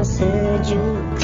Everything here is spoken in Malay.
cansei de